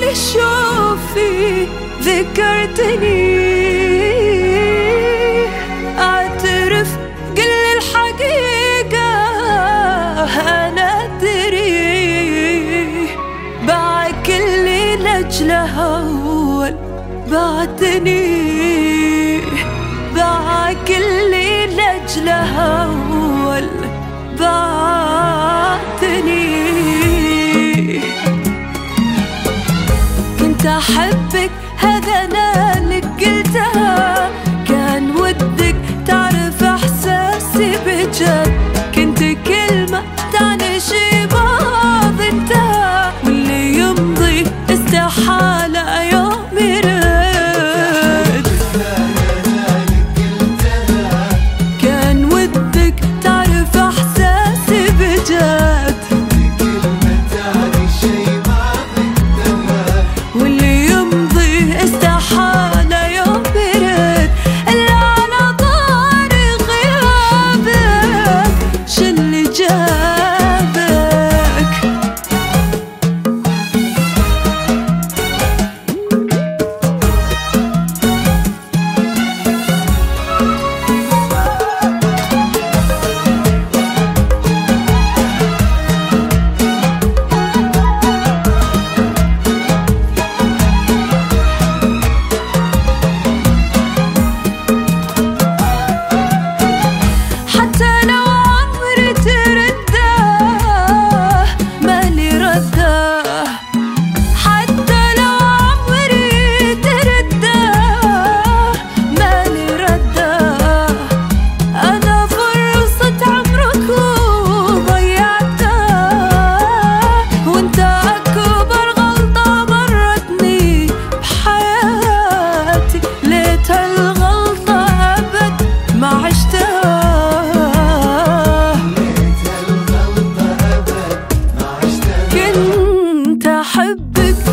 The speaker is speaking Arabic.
لشوفي ذكرتني. أعترف قل الحقيقة أنا أدري. باعك اللي لأجله أول بعتني باعك اللي لأجله أول بعتني Hoboken.